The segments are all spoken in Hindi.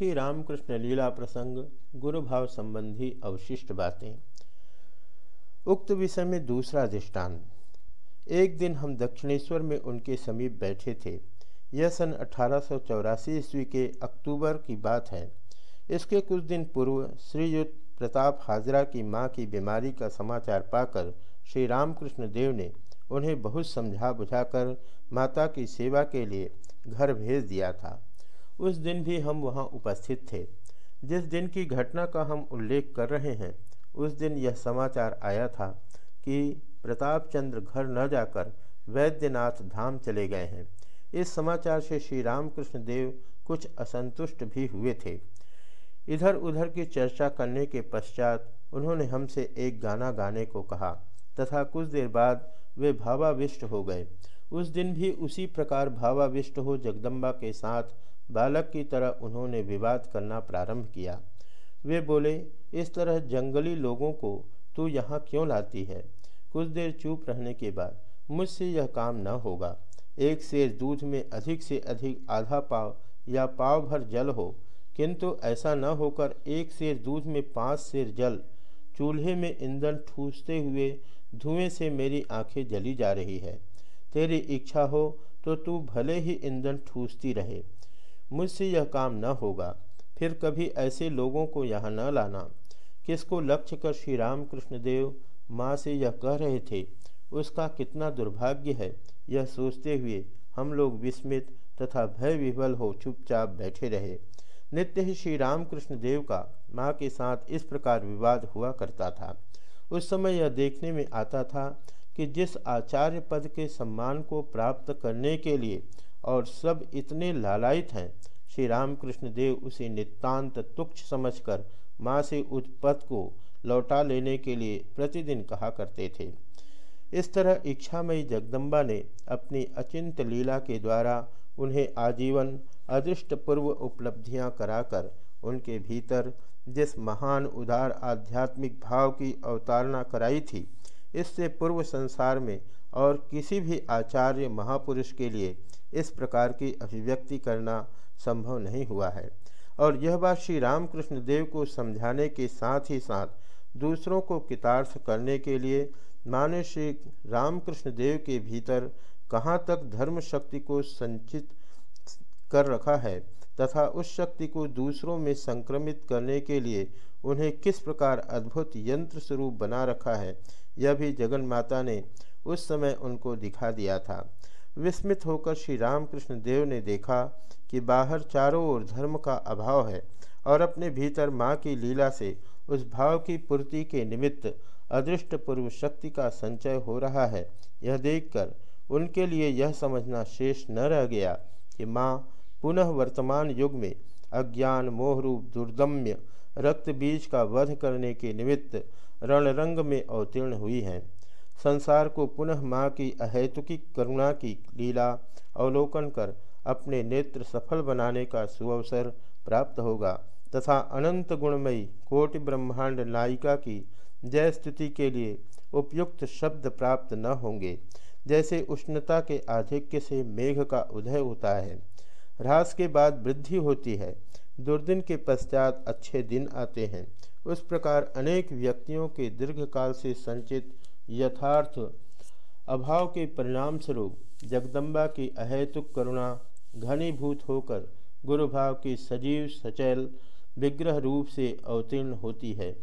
श्री रामकृष्ण लीला प्रसंग गुरु भाव संबंधी अवशिष्ट बातें। उक्त विषय में दूसरा दृष्टांत। एक दिन हम दक्षिणेश्वर में उनके समीप बैठे थे। यह सन अठारह सौ चौरासी ईस्वी के अक्टूबर की बात है। इसके कुछ दिन पूर्व श्रीयुक्त प्रताप हाजरा की माँ की बीमारी का समाचार पाकर श्री रामकृष्ण देव ने उन्हें बहुत समझा बुझाकर माता की सेवा के लिए घर भेज दिया था। उस दिन भी हम वहाँ उपस्थित थे। जिस दिन की घटना का हम उल्लेख कर रहे हैं, उस दिन यह समाचार आया था कि प्रताप चंद्र घर न जाकर वैद्यनाथ धाम चले गए हैं। इस समाचार से श्री रामकृष्ण देव कुछ असंतुष्ट भी हुए थे। इधर उधर की चर्चा करने के पश्चात उन्होंने हमसे एक गाना गाने को कहा, तथा कुछ देर बाद वे भावाविष्ट हो गए। उस दिन भी उसी प्रकार भावाविष्ट हो जगदम्बा के साथ बालक की तरह उन्होंने विवाद करना प्रारंभ किया। वे बोले, इस तरह जंगली लोगों को तू यहाँ क्यों लाती है? कुछ देर चुप रहने के बाद, मुझसे यह काम न होगा। एक शेर दूध में अधिक से अधिक आधा पाव या पाव भर जल हो, किंतु ऐसा न होकर एक शेर दूध में पाँच शेर जल, चूल्हे में ईंधन ठूसते हुए धुएँ से मेरी आँखें जली जा रही है। तेरी इच्छा हो तो तू भले ही ईंधन ठूसती रहे। मुझसे यह काम न होगा। फिर कभी ऐसे लोगों को यहाँ न लाना। किसको लक्ष्य कर श्री रामकृष्ण देव माँ से यह कह रहे थे, उसका कितना दुर्भाग्य है। यह सोचते हुए हम लोग विस्मित तथा भय विभल हो चुपचाप बैठे रहे। नित्य ही श्री रामकृष्ण देव का माँ के साथ इस प्रकार विवाद हुआ करता था। उस समय यह देखने में आता था कि जिस आचार्य पद के सम्मान को प्राप्त करने के लिए और सब इतने लालायित हैं। श्री रामकृष्ण देव उसे नितांत तुक्ष समझकर माँ से पद को लौटा लेने के लिए प्रतिदिन कहा करते थे। इस तरह इच्छामयी जगदम्बा ने अपनी अचिंत लीला के द्वारा उन्हें आजीवन अदृष्ट पूर्व उपलब्धियाँ कराकर उनके भीतर जिस महान उदार आध्यात्मिक भाव की अवतारणा कराई थी, इससे पूर्व संसार में और किसी भी आचार्य महापुरुष के लिए इस प्रकार की अभिव्यक्ति करना संभव नहीं हुआ है। और यह बात श्री रामकृष्ण देव को समझाने के साथ ही साथ दूसरों को कितार्थ करने के लिए माने श्री रामकृष्ण देव के भीतर कहाँ तक धर्म शक्ति को संचित कर रखा है तथा उस शक्ति को दूसरों में संक्रमित करने के लिए उन्हें किस प्रकार अद्भुत यंत्र स्वरूप बना रखा है, यह भी जगन माता ने उस समय उनको दिखा दिया था। विस्मित होकर श्री रामकृष्ण देव ने देखा कि बाहर चारों ओर धर्म का अभाव है और अपने भीतर माँ की लीला से उस भाव की पूर्ति के निमित्त अदृष्ट पूर्व शक्ति का संचय हो रहा है। यह देखकर उनके लिए यह समझना शेष न रह गया कि माँ पुनः वर्तमान युग में अज्ञान, मोहरूप, दुर्दम्य रक्त बीज का वध करने के निमित्त रणरंग में अवतीर्ण हुई हैं। संसार को पुनः माँ की अहेतुकी करुणा की लीला अवलोकन कर अपने नेत्र सफल बनाने का सुअवसर प्राप्त होगा। तथा अनंत गुणमयी कोटि ब्रह्मांड नायिका की जय स्तुति के लिए उपयुक्त शब्द प्राप्त न होंगे। जैसे उष्णता के आधिक्य से मेघ का उदय होता है, ह्रास के बाद वृद्धि होती है, दुर्दिन के पश्चात अच्छे दिन आते हैं। उस प्रकार अनेक व्यक्तियों के दीर्घकाल से संचित यथार्थ अभाव के परिणाम स्वरूप जगदम्बा की अहेतुक करुणा घनीभूत होकर गुरुभाव की सजीव, सचैल, विग्रह रूप से अवतीर्ण होती है।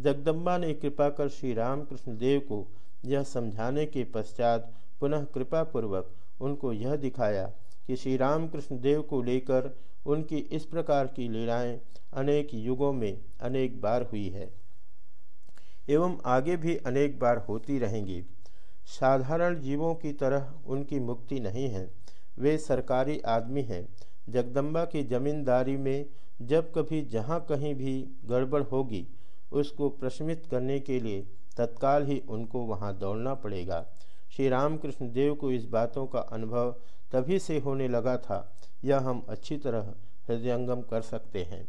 जगदम्बा ने कृपा कर श्री रामकृष्ण देव को यह समझाने के पश्चात पुनः कृपापूर्वक उनको यह दिखाया कि श्री रामकृष्ण देव को लेकर उनकी इस प्रकार की लीलाएँ अनेक युगों में अनेक बार हुई है। एवं आगे भी अनेक बार होती रहेंगी। साधारण जीवों की तरह उनकी मुक्ति नहीं है। वे सरकारी आदमी हैं। जगदम्बा की जमींदारी में जब कभी जहाँ कहीं भी गड़बड़ होगी, उसको प्रशमित करने के लिए तत्काल ही उनको वहाँ दौड़ना पड़ेगा। श्री रामकृष्ण देव को इस बातों का अनुभव तभी से होने लगा था। यह हम अच्छी तरह हृदयंगम कर सकते हैं।